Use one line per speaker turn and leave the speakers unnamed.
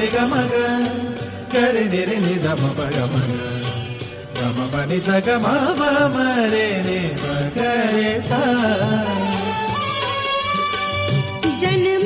रे ग म ग करे ने रे नि ध म प ग म ग ग म प नि स ग म प म रे ने प करे सा।
जन्म